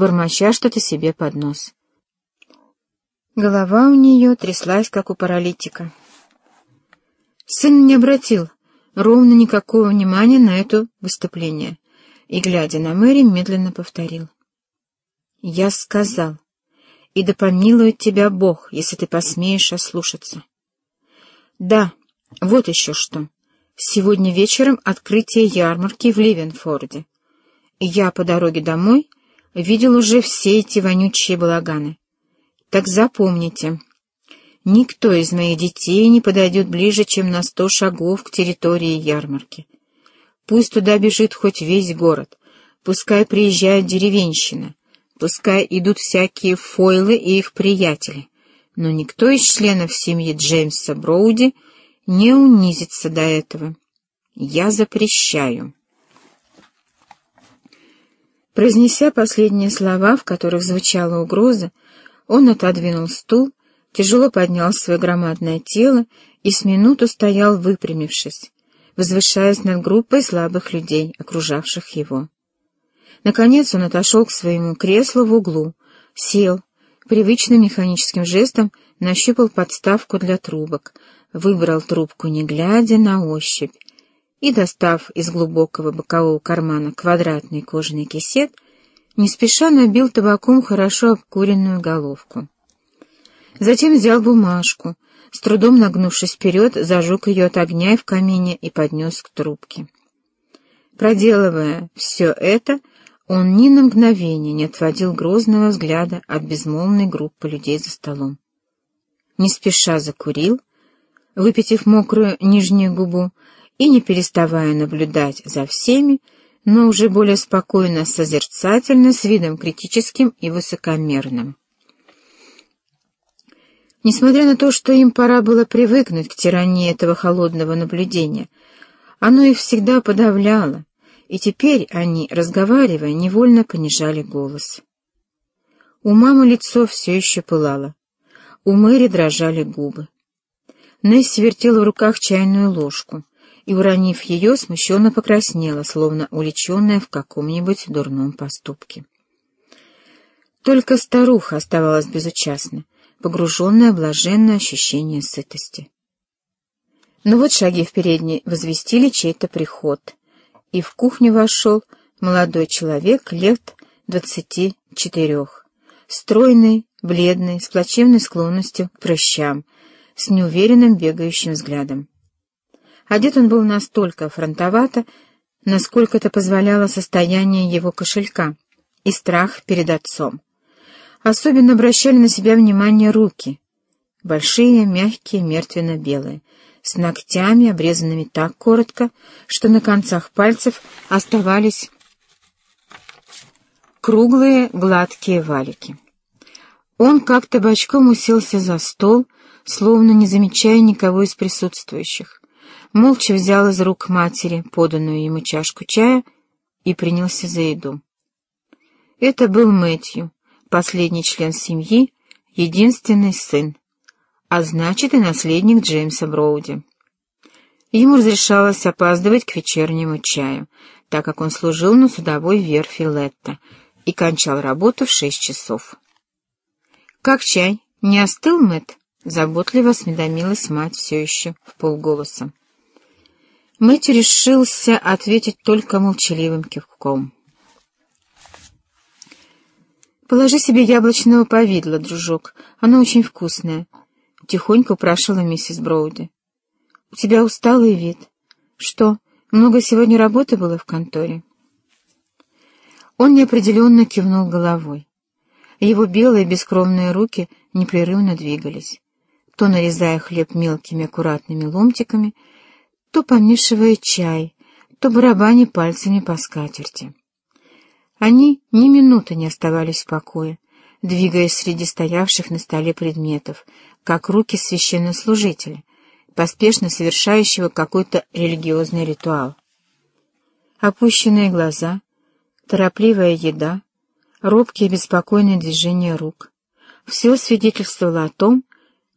бормоча что-то себе под нос. Голова у нее тряслась, как у паралитика. Сын не обратил ровно никакого внимания на это выступление и, глядя на Мэри, медленно повторил. «Я сказал, и да помилует тебя Бог, если ты посмеешь ослушаться. Да, вот еще что. Сегодня вечером открытие ярмарки в Ливенфорде. Я по дороге домой видел уже все эти вонючие балаганы. Так запомните, никто из моих детей не подойдет ближе, чем на сто шагов к территории ярмарки. Пусть туда бежит хоть весь город, пускай приезжает деревенщина, пускай идут всякие фойлы и их приятели, но никто из членов семьи Джеймса Броуди не унизится до этого. Я запрещаю. Произнеся последние слова, в которых звучала угроза, он отодвинул стул, тяжело поднял свое громадное тело и с минуту стоял, выпрямившись, возвышаясь над группой слабых людей, окружавших его. Наконец он отошел к своему креслу в углу, сел, привычным механическим жестом нащупал подставку для трубок, выбрал трубку не глядя на ощупь и, достав из глубокого бокового кармана квадратный кожаный кисет, не спеша набил табаком хорошо обкуренную головку. Затем взял бумажку, с трудом нагнувшись вперед, зажег ее от огня в камине и поднес к трубке. Проделывая все это, он ни на мгновение не отводил грозного взгляда от безмолвной группы людей за столом. Не спеша закурил, выпитив мокрую нижнюю губу и не переставая наблюдать за всеми, но уже более спокойно, созерцательно, с видом критическим и высокомерным. Несмотря на то, что им пора было привыкнуть к тирании этого холодного наблюдения, оно их всегда подавляло, и теперь они, разговаривая, невольно понижали голос. У мамы лицо все еще пылало, у Мэри дрожали губы. Несси вертела в руках чайную ложку и, уронив ее, смущенно покраснела, словно уличенная в каком-нибудь дурном поступке. Только старуха оставалась безучастна, погруженная в блаженное ощущение сытости. Но вот шаги в передней возвестили чей-то приход — и в кухню вошел молодой человек лет двадцати четырех, стройный, бледный, с плачевной склонностью к прыщам, с неуверенным бегающим взглядом. Одет он был настолько фронтовато, насколько это позволяло состояние его кошелька и страх перед отцом. Особенно обращали на себя внимание руки, большие, мягкие, мертвенно-белые, с ногтями, обрезанными так коротко, что на концах пальцев оставались круглые гладкие валики. Он как-то бочком уселся за стол, словно не замечая никого из присутствующих. Молча взял из рук матери поданную ему чашку чая и принялся за еду. Это был Мэтью, последний член семьи, единственный сын, а значит и наследник Джеймса Броуди. Ему разрешалось опаздывать к вечернему чаю, так как он служил на судовой верфи Летта и кончал работу в шесть часов. «Как чай? Не остыл, Мэтт?» — заботливо осведомилась мать все еще в полголоса. Мэтью решился ответить только молчаливым кивком. «Положи себе яблочного повидла, дружок, оно очень вкусное», — тихонько упрашивала миссис Броуди. «У тебя усталый вид. Что, много сегодня работы было в конторе?» Он неопределенно кивнул головой. Его белые бескровные руки непрерывно двигались, то нарезая хлеб мелкими аккуратными ломтиками, то помешивая чай, то барабаня пальцами по скатерти. Они ни минуты не оставались в покое, двигаясь среди стоявших на столе предметов, как руки священнослужителя, поспешно совершающего какой-то религиозный ритуал. Опущенные глаза, торопливая еда, робкие беспокойные движения рук — все свидетельствовало о том,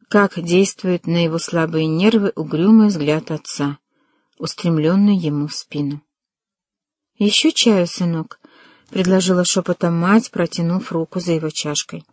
как действует на его слабые нервы угрюмый взгляд отца, устремленный ему в спину. «Еще чаю, сынок?» — предложила шепотом мать, протянув руку за его чашкой.